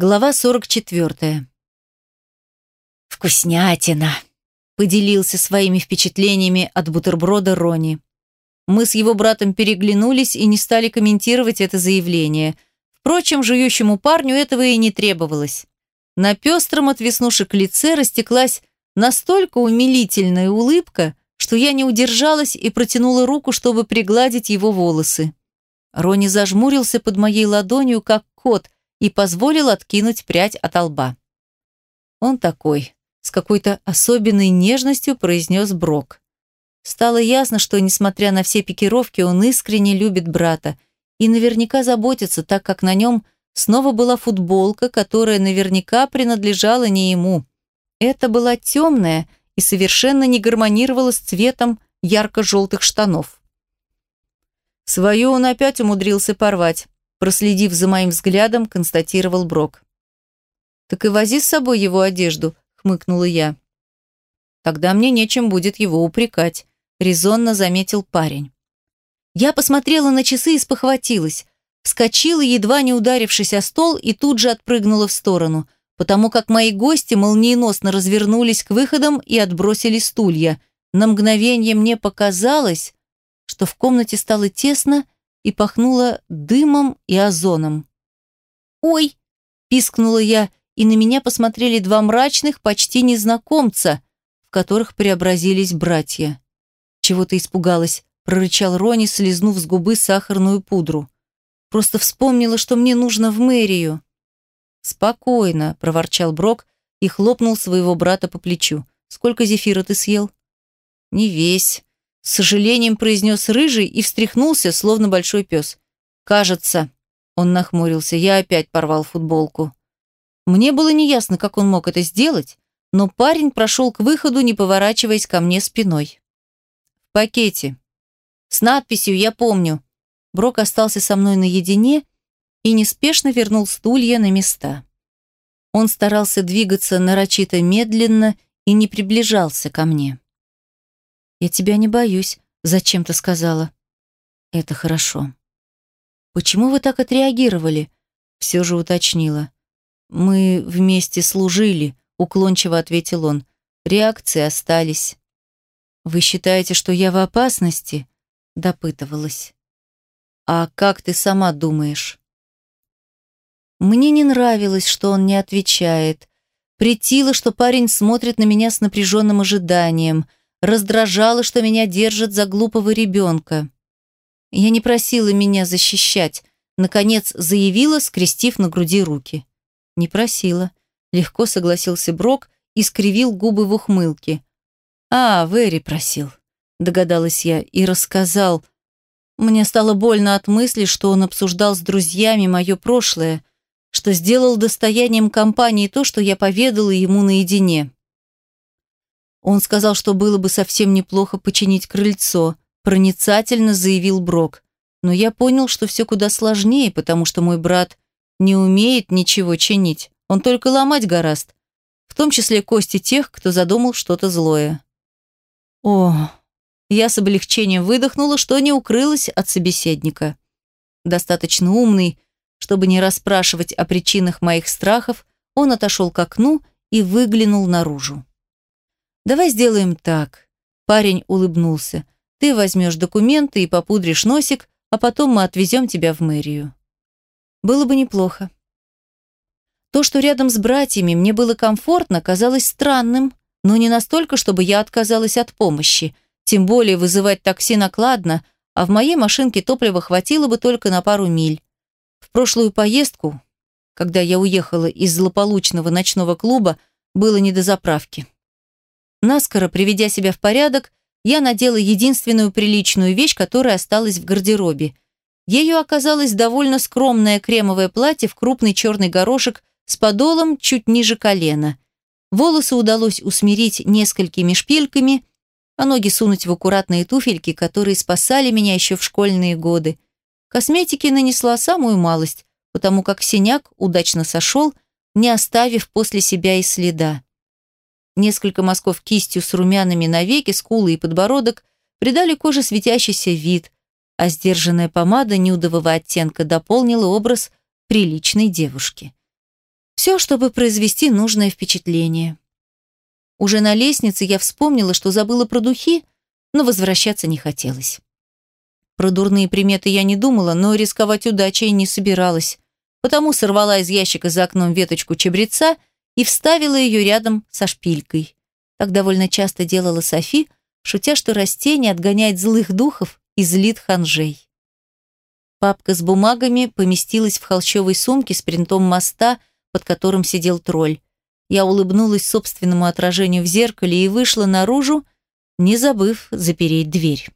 Глава 44. «Вкуснятина!» – поделился своими впечатлениями от бутерброда Рони. Мы с его братом переглянулись и не стали комментировать это заявление. Впрочем, жующему парню этого и не требовалось. На пестром от веснушек лице растеклась настолько умилительная улыбка, что я не удержалась и протянула руку, чтобы пригладить его волосы. Рони зажмурился под моей ладонью, как кот – и позволил откинуть прядь от лба. Он такой, с какой-то особенной нежностью произнес Брок. Стало ясно, что, несмотря на все пикировки, он искренне любит брата и наверняка заботится, так как на нем снова была футболка, которая наверняка принадлежала не ему. Это была темная и совершенно не гармонировала с цветом ярко-желтых штанов. Свою он опять умудрился порвать. Проследив за моим взглядом, констатировал Брок. «Так и вози с собой его одежду», — хмыкнула я. «Тогда мне нечем будет его упрекать», — резонно заметил парень. Я посмотрела на часы и спохватилась. Вскочила, едва не ударившись о стол, и тут же отпрыгнула в сторону, потому как мои гости молниеносно развернулись к выходам и отбросили стулья. На мгновение мне показалось, что в комнате стало тесно, и пахнуло дымом и озоном. «Ой!» – пискнула я, и на меня посмотрели два мрачных, почти незнакомца, в которых преобразились братья. «Чего ты испугалась?» – прорычал Рони, слезнув с губы сахарную пудру. «Просто вспомнила, что мне нужно в мэрию». «Спокойно», – проворчал Брок и хлопнул своего брата по плечу. «Сколько зефира ты съел?» «Не весь», с сожалением произнес рыжий и встряхнулся, словно большой пес. «Кажется», — он нахмурился, — «я опять порвал футболку». Мне было неясно, как он мог это сделать, но парень прошел к выходу, не поворачиваясь ко мне спиной. «В пакете. С надписью «Я помню». Брок остался со мной наедине и неспешно вернул стулья на места. Он старался двигаться нарочито медленно и не приближался ко мне. «Я тебя не боюсь», — зачем-то сказала. «Это хорошо». «Почему вы так отреагировали?» Все же уточнила. «Мы вместе служили», — уклончиво ответил он. «Реакции остались». «Вы считаете, что я в опасности?» Допытывалась. «А как ты сама думаешь?» Мне не нравилось, что он не отвечает. Притило, что парень смотрит на меня с напряженным ожиданием — раздражало, что меня держат за глупого ребенка. Я не просила меня защищать, наконец заявила, скрестив на груди руки. Не просила. Легко согласился Брок и скривил губы в ухмылке. «А, Вэри просил», — догадалась я, и рассказал. Мне стало больно от мысли, что он обсуждал с друзьями мое прошлое, что сделал достоянием компании то, что я поведала ему наедине. Он сказал, что было бы совсем неплохо починить крыльцо, проницательно заявил Брок. Но я понял, что все куда сложнее, потому что мой брат не умеет ничего чинить, он только ломать гораст, в том числе кости тех, кто задумал что-то злое. О, я с облегчением выдохнула, что не укрылась от собеседника. Достаточно умный, чтобы не расспрашивать о причинах моих страхов, он отошел к окну и выглянул наружу. «Давай сделаем так». Парень улыбнулся. «Ты возьмешь документы и попудришь носик, а потом мы отвезем тебя в мэрию». Было бы неплохо. То, что рядом с братьями мне было комфортно, казалось странным, но не настолько, чтобы я отказалась от помощи. Тем более вызывать такси накладно, а в моей машинке топлива хватило бы только на пару миль. В прошлую поездку, когда я уехала из злополучного ночного клуба, было не до заправки. Наскоро приведя себя в порядок, я надела единственную приличную вещь, которая осталась в гардеробе. Ею оказалось довольно скромное кремовое платье в крупный черный горошек с подолом чуть ниже колена. Волосы удалось усмирить несколькими шпильками, а ноги сунуть в аккуратные туфельки, которые спасали меня еще в школьные годы. Косметики нанесла самую малость, потому как синяк удачно сошел, не оставив после себя и следа. Несколько мазков кистью с румянами на веки, скулы и подбородок придали коже светящийся вид, а сдержанная помада нюдового оттенка дополнила образ приличной девушки. Все, чтобы произвести нужное впечатление. Уже на лестнице я вспомнила, что забыла про духи, но возвращаться не хотелось. Про дурные приметы я не думала, но рисковать удачей не собиралась, потому сорвала из ящика за окном веточку чабреца и вставила ее рядом со шпилькой. Так довольно часто делала Софи, шутя, что растение отгоняет злых духов и злит ханжей. Папка с бумагами поместилась в холщовой сумке с принтом моста, под которым сидел тролль. Я улыбнулась собственному отражению в зеркале и вышла наружу, не забыв запереть дверь.